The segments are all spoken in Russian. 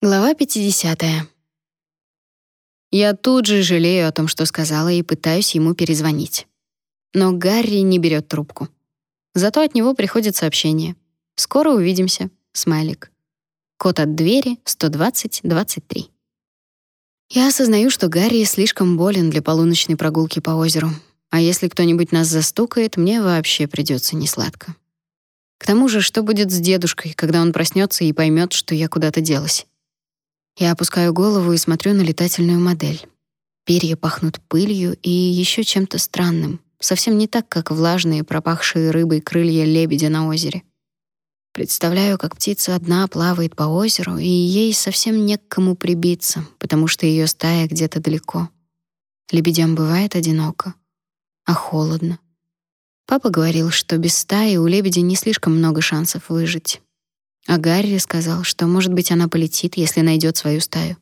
Глава 50. Я тут же жалею о том, что сказала, и пытаюсь ему перезвонить. Но Гарри не берет трубку. Зато от него приходит сообщение. «Скоро увидимся. Смайлик». Код от двери 120-23. Я осознаю, что Гарри слишком болен для полуночной прогулки по озеру. А если кто-нибудь нас застукает, мне вообще придется несладко. К тому же, что будет с дедушкой, когда он проснется и поймет, что я куда-то делась? Я опускаю голову и смотрю на летательную модель. Перья пахнут пылью и еще чем-то странным, совсем не так, как влажные, пропахшие рыбой крылья лебедя на озере. Представляю, как птица одна плавает по озеру, и ей совсем не к кому прибиться, потому что ее стая где-то далеко. Лебедям бывает одиноко, а холодно. Папа говорил, что без стаи у лебедя не слишком много шансов выжить. А Гарри сказал, что, может быть, она полетит, если найдет свою стаю.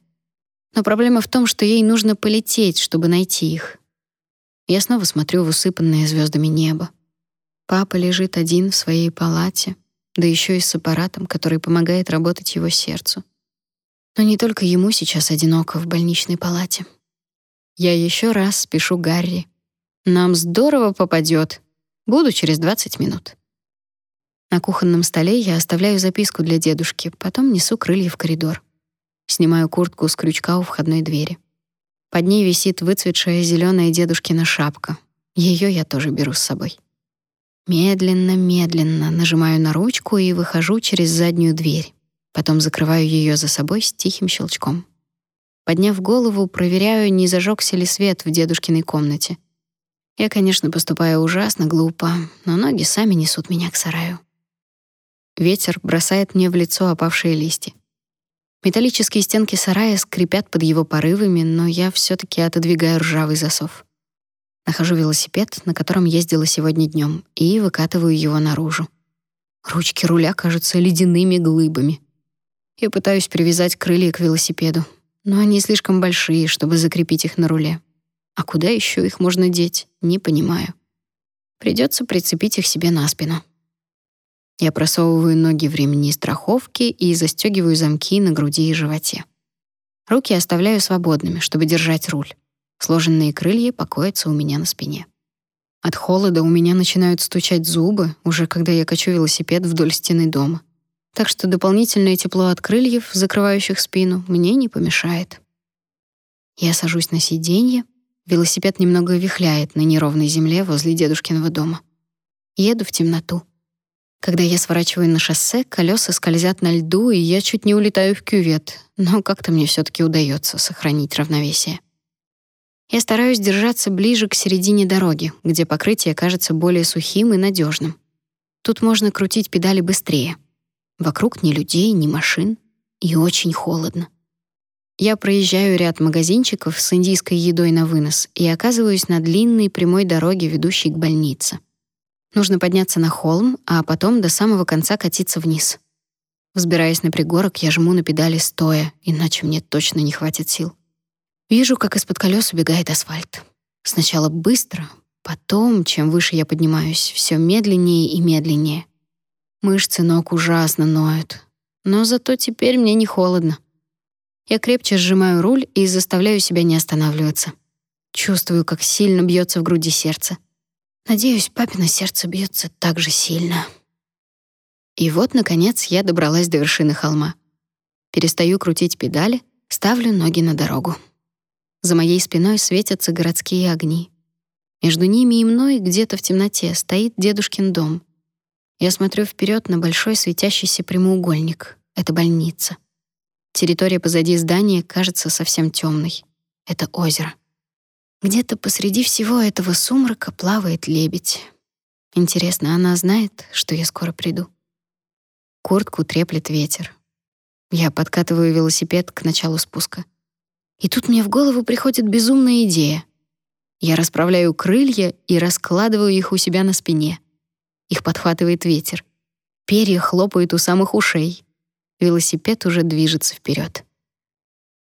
Но проблема в том, что ей нужно полететь, чтобы найти их. Я снова смотрю в усыпанное звездами небо. Папа лежит один в своей палате, да еще и с аппаратом, который помогает работать его сердцу. Но не только ему сейчас одиноко в больничной палате. Я еще раз спешу Гарри. Нам здорово попадет. Буду через 20 минут. На кухонном столе я оставляю записку для дедушки, потом несу крылья в коридор. Снимаю куртку с крючка у входной двери. Под ней висит выцветшая зеленая дедушкина шапка. Ее я тоже беру с собой. Медленно-медленно нажимаю на ручку и выхожу через заднюю дверь. Потом закрываю ее за собой с тихим щелчком. Подняв голову, проверяю, не зажегся ли свет в дедушкиной комнате. Я, конечно, поступаю ужасно глупо, но ноги сами несут меня к сараю. Ветер бросает мне в лицо опавшие листья. Металлические стенки сарая скрипят под его порывами, но я все таки отодвигаю ржавый засов. Нахожу велосипед, на котором ездила сегодня днем, и выкатываю его наружу. Ручки руля кажутся ледяными глыбами. Я пытаюсь привязать крылья к велосипеду, но они слишком большие, чтобы закрепить их на руле. А куда еще их можно деть, не понимаю. Придется прицепить их себе на спину. Я просовываю ноги в ремни страховки и застегиваю замки на груди и животе. Руки оставляю свободными, чтобы держать руль. Сложенные крылья покоятся у меня на спине. От холода у меня начинают стучать зубы, уже когда я качу велосипед вдоль стены дома. Так что дополнительное тепло от крыльев, закрывающих спину, мне не помешает. Я сажусь на сиденье, велосипед немного вихляет на неровной земле возле дедушкиного дома. Еду в темноту. Когда я сворачиваю на шоссе, колеса скользят на льду, и я чуть не улетаю в кювет, но как-то мне все таки удается сохранить равновесие. Я стараюсь держаться ближе к середине дороги, где покрытие кажется более сухим и надежным. Тут можно крутить педали быстрее. Вокруг ни людей, ни машин, и очень холодно. Я проезжаю ряд магазинчиков с индийской едой на вынос и оказываюсь на длинной прямой дороге, ведущей к больнице. Нужно подняться на холм, а потом до самого конца катиться вниз. Взбираясь на пригорок, я жму на педали стоя, иначе мне точно не хватит сил. Вижу, как из-под колес убегает асфальт. Сначала быстро, потом, чем выше я поднимаюсь, все медленнее и медленнее. Мышцы ног ужасно ноют, но зато теперь мне не холодно. Я крепче сжимаю руль и заставляю себя не останавливаться. Чувствую, как сильно бьется в груди сердце. Надеюсь, папино сердце бьется так же сильно. И вот, наконец, я добралась до вершины холма. Перестаю крутить педали, ставлю ноги на дорогу. За моей спиной светятся городские огни. Между ними и мной где-то в темноте стоит дедушкин дом. Я смотрю вперед на большой светящийся прямоугольник. Это больница. Территория позади здания кажется совсем темной. Это озеро. Где-то посреди всего этого сумрака плавает лебедь. Интересно, она знает, что я скоро приду? Куртку треплет ветер. Я подкатываю велосипед к началу спуска. И тут мне в голову приходит безумная идея. Я расправляю крылья и раскладываю их у себя на спине. Их подхватывает ветер. Перья хлопают у самых ушей. Велосипед уже движется вперед.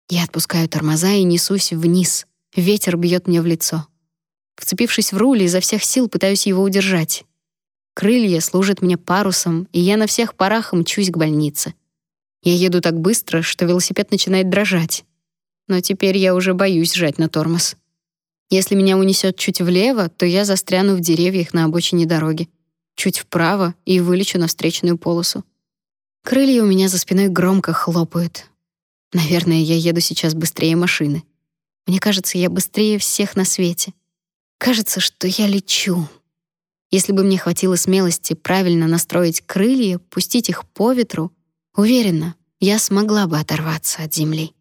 Я отпускаю тормоза и несусь вниз, Ветер бьет мне в лицо. Вцепившись в руль, изо всех сил пытаюсь его удержать. Крылья служат мне парусом, и я на всех парах мчусь к больнице. Я еду так быстро, что велосипед начинает дрожать. Но теперь я уже боюсь жать на тормоз. Если меня унесет чуть влево, то я застряну в деревьях на обочине дороги. Чуть вправо и вылечу на встречную полосу. Крылья у меня за спиной громко хлопают. Наверное, я еду сейчас быстрее машины. Мне кажется, я быстрее всех на свете. Кажется, что я лечу. Если бы мне хватило смелости правильно настроить крылья, пустить их по ветру, уверена, я смогла бы оторваться от земли.